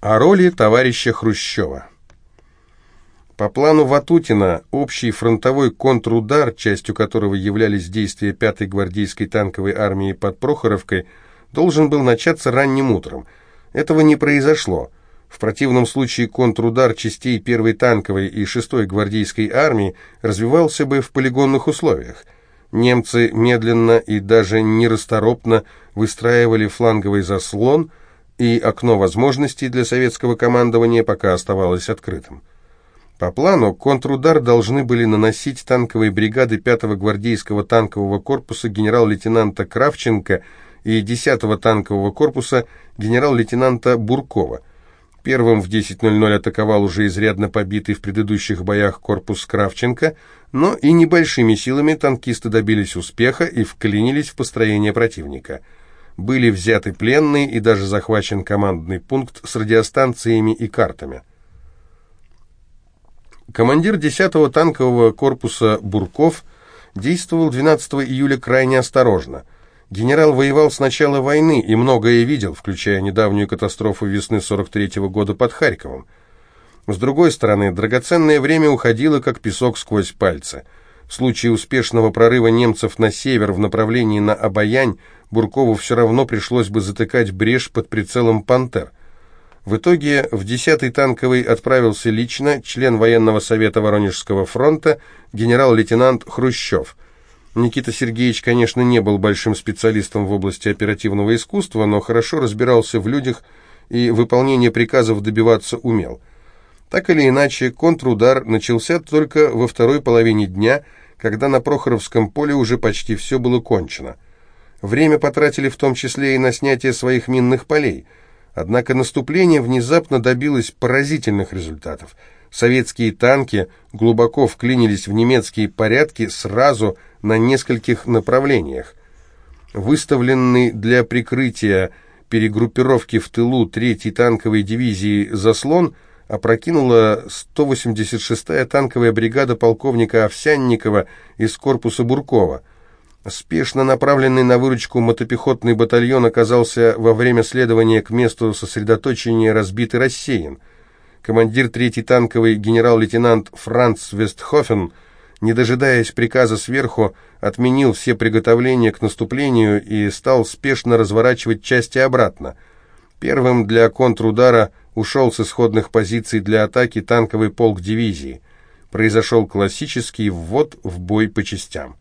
О роли товарища Хрущева. По плану Ватутина, общий фронтовой контрудар, частью которого являлись действия 5-й гвардейской танковой армии под Прохоровкой, должен был начаться ранним утром. Этого не произошло. В противном случае контрудар частей 1-й танковой и 6-й гвардейской армии развивался бы в полигонных условиях. Немцы медленно и даже нерасторопно выстраивали фланговый заслон – и окно возможностей для советского командования пока оставалось открытым. По плану, контрудар должны были наносить танковые бригады 5-го гвардейского танкового корпуса генерал-лейтенанта Кравченко и 10-го танкового корпуса генерал-лейтенанта Буркова. Первым в 10.00 атаковал уже изрядно побитый в предыдущих боях корпус Кравченко, но и небольшими силами танкисты добились успеха и вклинились в построение противника – были взяты пленные и даже захвачен командный пункт с радиостанциями и картами. Командир 10-го танкового корпуса Бурков действовал 12 июля крайне осторожно. Генерал воевал с начала войны и многое видел, включая недавнюю катастрофу весны 43 -го года под Харьковом. С другой стороны, драгоценное время уходило, как песок сквозь пальцы. В случае успешного прорыва немцев на север в направлении на Обаянь Буркову все равно пришлось бы затыкать брешь под прицелом «Пантер». В итоге в 10-й танковый отправился лично член военного совета Воронежского фронта генерал-лейтенант Хрущев. Никита Сергеевич, конечно, не был большим специалистом в области оперативного искусства, но хорошо разбирался в людях и выполнение приказов добиваться умел. Так или иначе, контрудар начался только во второй половине дня, когда на Прохоровском поле уже почти все было кончено – Время потратили в том числе и на снятие своих минных полей. Однако наступление внезапно добилось поразительных результатов. Советские танки глубоко вклинились в немецкие порядки сразу на нескольких направлениях. Выставленный для прикрытия перегруппировки в тылу 3-й танковой дивизии «Заслон» опрокинула 186-я танковая бригада полковника Овсянникова из корпуса Буркова – Спешно направленный на выручку мотопехотный батальон оказался во время следования к месту сосредоточения разбит и рассеян. Командир 3-й танковый генерал-лейтенант Франц Вестхофен, не дожидаясь приказа сверху, отменил все приготовления к наступлению и стал спешно разворачивать части обратно. Первым для контрудара ушел с исходных позиций для атаки танковый полк дивизии. Произошел классический ввод в бой по частям.